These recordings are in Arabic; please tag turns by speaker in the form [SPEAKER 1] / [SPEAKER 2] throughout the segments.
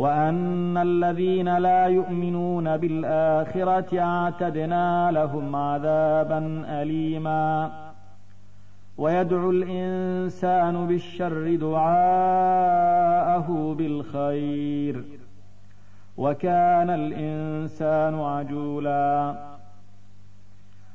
[SPEAKER 1] وأن الذين لا يؤمنون بالآخرة اعتدنا لهم عذابا أليما. ويدعو الإنسان بالشر دعاءه بالخير. وكان الإنسان عجولا.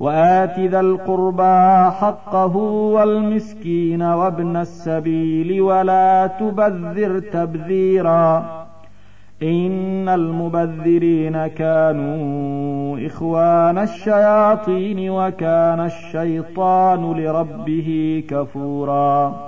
[SPEAKER 1] وآت ذا القربى حقه والمسكين وابن السبيل ولا تبذر تبذيرا إن المبذرين كانوا إخوان الشياطين وكان الشيطان لربه كفورا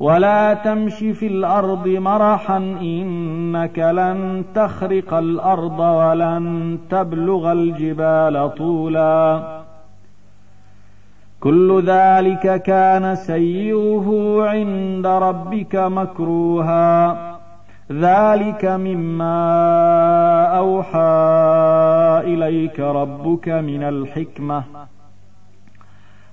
[SPEAKER 1] ولا تمش في الأرض مرحا إنك لن تخرق الأرض ولن تبلغ الجبال طولا. كل ذلك كان سيئه عند ربك مكروها. ذلك مما أوحى إليك ربك من الحكمة.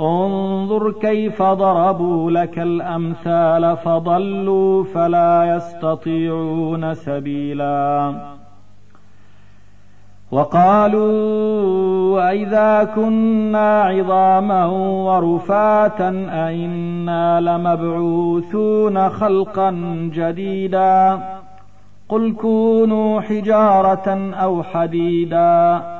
[SPEAKER 1] انظر كيف ضربوا لك الأمثال فضلوا فلا يستطيعون سبيلا. وقالوا أئذا كنا عظاما ورفاتا أئنا لمبعوثون خلقا جديدا. قل كونوا حجارة أو حديدا.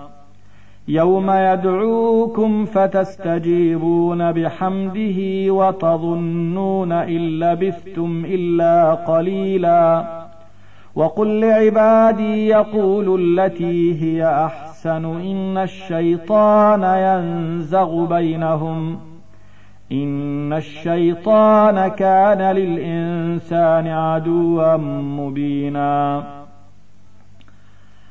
[SPEAKER 1] يوم يدعوكم فتستجيبون بحمده وتظنون إن لبثتم إلا قليلا. وقل لعبادي يقولوا التي هي أحسن إن الشيطان ينزغ بينهم. إن الشيطان كان للإنسان عدوا مبينا.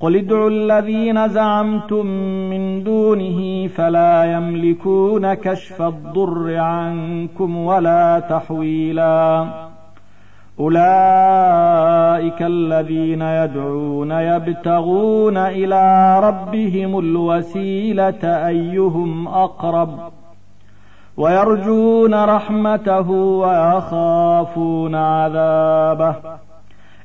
[SPEAKER 1] قل ادعوا الذين زعمتم من دونه فلا يملكون كشف الضر عنكم ولا تحويلا أولئك الذين يدعون يبتغون إلى ربهم الوسيلة أيهم أقرب ويرجون رحمته ويخافون عذابه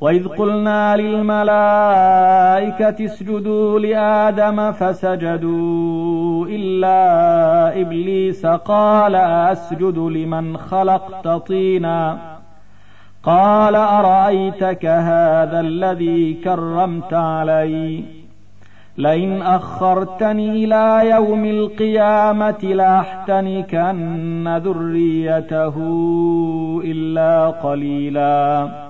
[SPEAKER 1] وإذ قلنا للملائكة اسجدوا لآدم فسجدوا إلا إبليس قال أسجد لمن خلقت طينا قال أرأيتك هذا الذي كرمت علي؟ لئن أخرتني إلى يوم القيامة لأحتنكن ذريته إلا قليلاً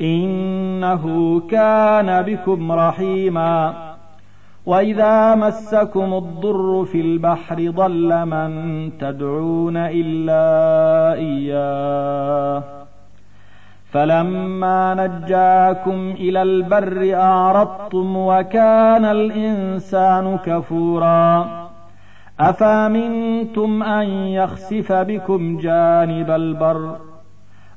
[SPEAKER 1] إنه كان بكم رحيما. وإذا مسكم الضر في البحر ضل من تدعون إلا إياه. فلما نجاكم إلى البر أعرضتم وكان الإنسان كفورا. أفامنتم أن يخسف بكم جانب البر؟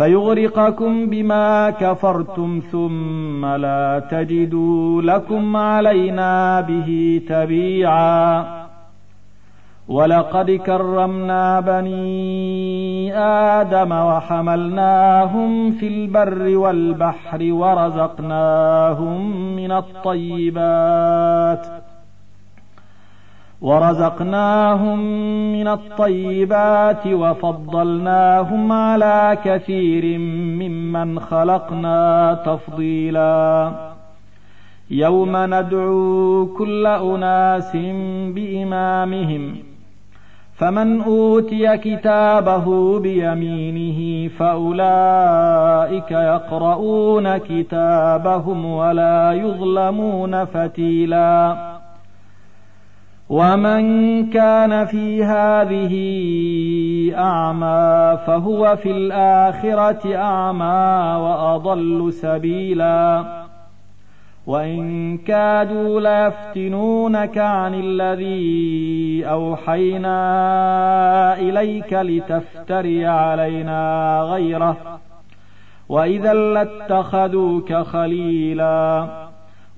[SPEAKER 1] فيغرقكم بما كفرتم ثم لا تجدوا لكم علينا به تبيعا. ولقد كرمنا بني آدم وحملناهم في البر والبحر ورزقناهم من الطيبات. ورزقناهم من الطيبات وفضلناهم على كثير ممن خلقنا تفضيلا. يوم ندعو كل أناس بإمامهم فمن أوتي كتابه بيمينه فأولئك يقرؤون كتابهم ولا يظلمون فتيلاً. ومن كان في هذه أعمى فهو في الآخرة أعمى وأضل سبيلا وإن كادوا ليفتنونك عن الذي أوحينا إليك لتفتري علينا غيره وإذا لاتخذوك خليلا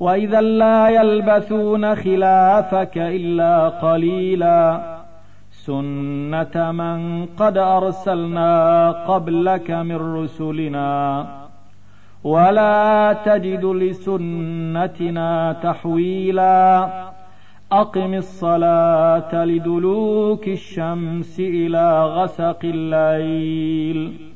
[SPEAKER 1] وإذا لا يلبثون خلافك إلا قليلا سنة من قد أرسلنا قبلك من رسلنا ولا تجد لسنتنا تحويلا أقم الصلاة لدلوك الشمس إلى غسق الليل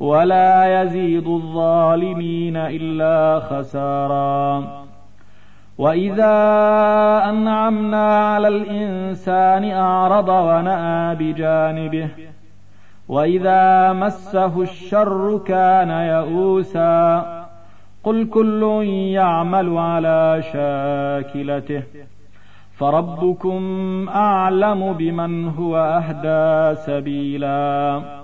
[SPEAKER 1] ولا يزيد الظالمين إلا خسارا. وإذا أنعمنا على الإنسان أعرض ونأى بجانبه وإذا مسه الشر كان يئوسا قل كل يعمل على شاكلته فربكم أعلم بمن هو أهدى سبيلا.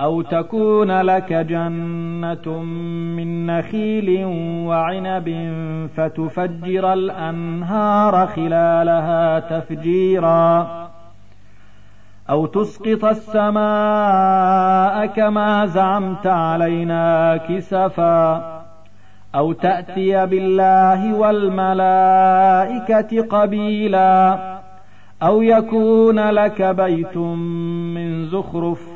[SPEAKER 1] أو تكون لك جنة من نخيل وعنب فتفجر الأنهار خلالها تفجيرا. أو تسقط السماء كما زعمت علينا كسفا. أو تأتي بالله والملائكة قبيلا. أو يكون لك بيت من زخرف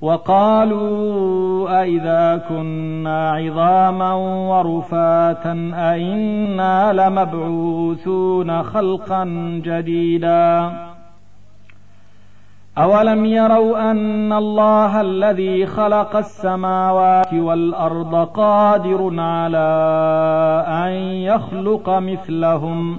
[SPEAKER 1] وقالوا أئذا كنا عظاما ورفاتا أئنا لمبعوثون خلقا جديدا. أولم يروا أن الله الذي خلق السماوات والأرض قادر على أن يخلق مثلهم؟